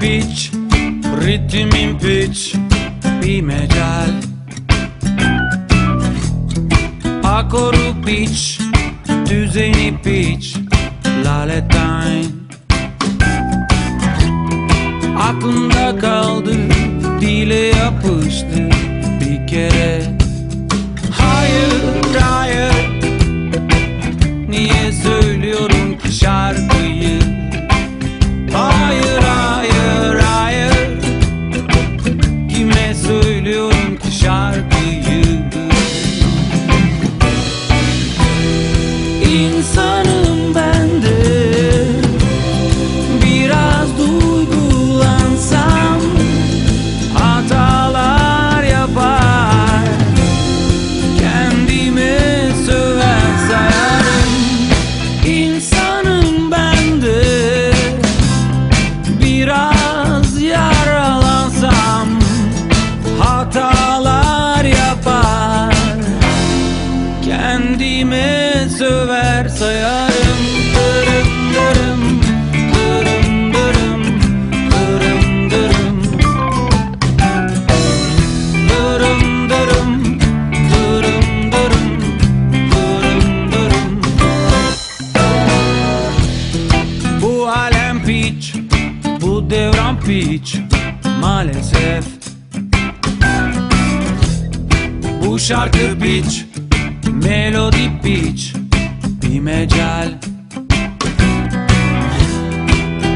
bir piç Ritmin piç Bir mecal Akoru piç Düzeni piç Laletain Aklımda kaldı Dile yapıştı Bir kere. Hayır İnsanım ben de Biraz yaralansam Hatalar yapar. Kendime söver sayarım Devran piç Maalesef Bu şarkı piç Melodi piç Bir mecal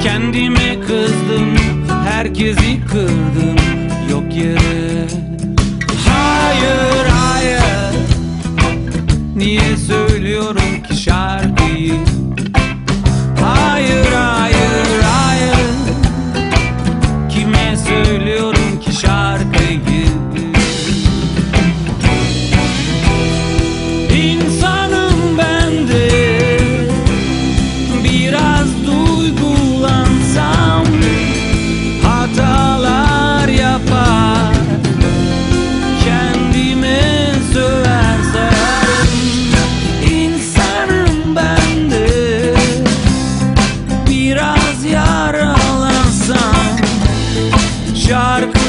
Kendime kızdım Herkesi kırdım. Yok yere shark